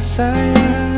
sayang